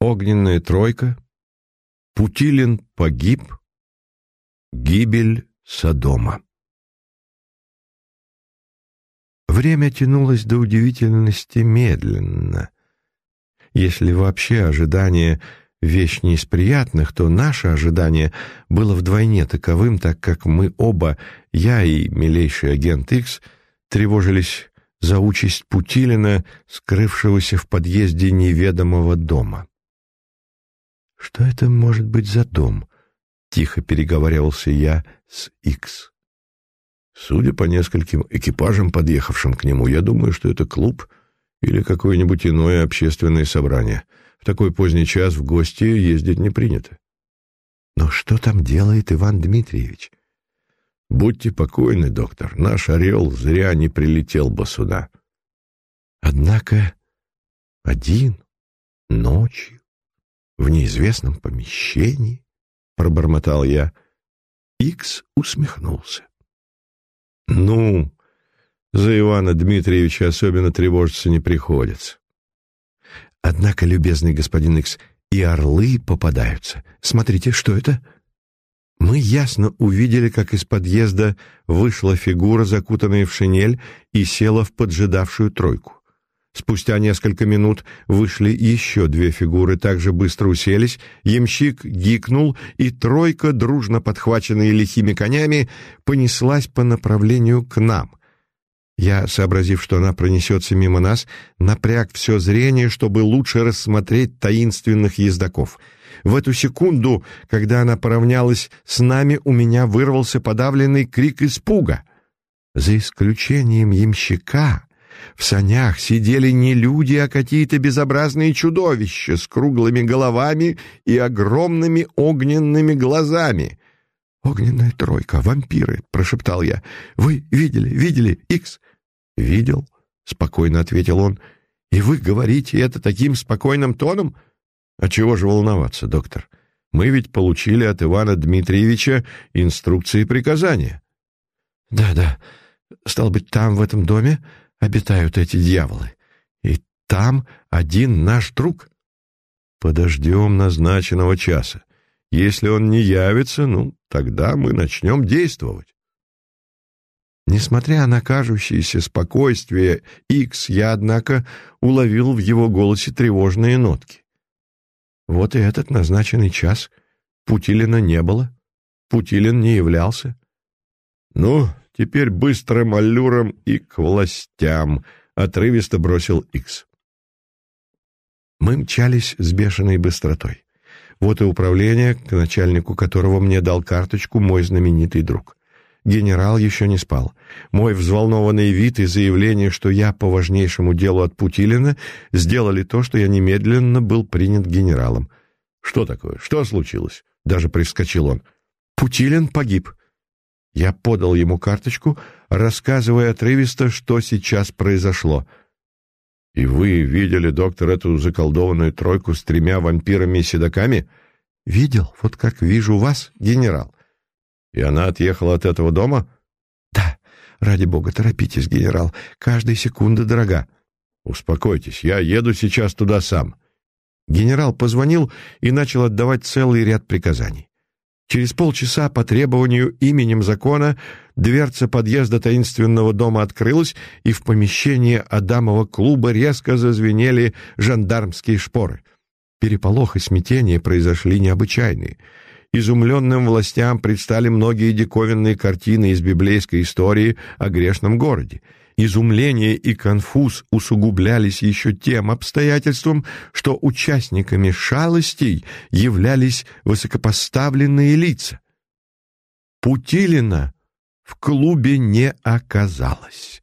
Огненная тройка, Путилин погиб, гибель Содома. Время тянулось до удивительности медленно. Если вообще ожидание — вещь не из приятных, то наше ожидание было вдвойне таковым, так как мы оба, я и милейший агент Икс, тревожились за участь Путилина, скрывшегося в подъезде неведомого дома. «Что это может быть за дом?» — тихо переговаривался я с Икс. Судя по нескольким экипажам, подъехавшим к нему, я думаю, что это клуб или какое-нибудь иное общественное собрание. В такой поздний час в гости ездить не принято. Но что там делает Иван Дмитриевич? Будьте покойны, доктор, наш орел зря не прилетел бы сюда. Однако один, ночью, в неизвестном помещении, пробормотал я. Икс усмехнулся. Ну, за Ивана Дмитриевича особенно тревожиться не приходится. Однако, любезный господин Икс, и орлы попадаются. Смотрите, что это? Мы ясно увидели, как из подъезда вышла фигура, закутанная в шинель, и села в поджидавшую тройку. Спустя несколько минут вышли еще две фигуры, также быстро уселись, ямщик гикнул, и тройка, дружно подхваченная лихими конями, понеслась по направлению к нам. Я, сообразив, что она пронесется мимо нас, напряг все зрение, чтобы лучше рассмотреть таинственных ездаков. В эту секунду, когда она поравнялась с нами, у меня вырвался подавленный крик испуга. За исключением ямщика в санях сидели не люди, а какие-то безобразные чудовища с круглыми головами и огромными огненными глазами. «Огненная тройка, вампиры!» — прошептал я. «Вы видели, видели, Икс?» «Видел», — спокойно ответил он. «И вы говорите это таким спокойным тоном?» «А чего же волноваться, доктор? Мы ведь получили от Ивана Дмитриевича инструкции и приказания». «Да, да. Стал быть, там, в этом доме, обитают эти дьяволы. И там один наш друг. Подождем назначенного часа. Если он не явится, ну, тогда мы начнем действовать. Несмотря на кажущееся спокойствие Икс, я, однако, уловил в его голосе тревожные нотки. Вот и этот назначенный час. Путилина не было. Путилин не являлся. Ну, Теперь быстрым аллюром и к властям, — отрывисто бросил Икс. Мы мчались с бешеной быстротой. Вот и управление, к начальнику которого мне дал карточку мой знаменитый друг. Генерал еще не спал. Мой взволнованный вид и заявление, что я по важнейшему делу от Путилина, сделали то, что я немедленно был принят генералом. «Что такое? Что случилось?» — даже привскочил он. «Путилин погиб», я подал ему карточку, рассказывая отрывисто, что сейчас произошло. «И вы видели, доктор, эту заколдованную тройку с тремя вампирами-седоками?» «Видел, вот как вижу вас, генерал». «И она отъехала от этого дома?» «Да. Ради бога, торопитесь, генерал. Каждая секунда дорога». «Успокойтесь, я еду сейчас туда сам». Генерал позвонил и начал отдавать целый ряд приказаний. Через полчаса по требованию именем закона дверца подъезда таинственного дома открылась, и в помещении Адамова клуба резко зазвенели жандармские шпоры. Переполох и смятение произошли необычайные. Изумленным властям предстали многие диковинные картины из библейской истории о грешном городе — Изумление и конфуз усугублялись еще тем обстоятельством, что участниками шалостей являлись высокопоставленные лица. Путилина в клубе не оказалось.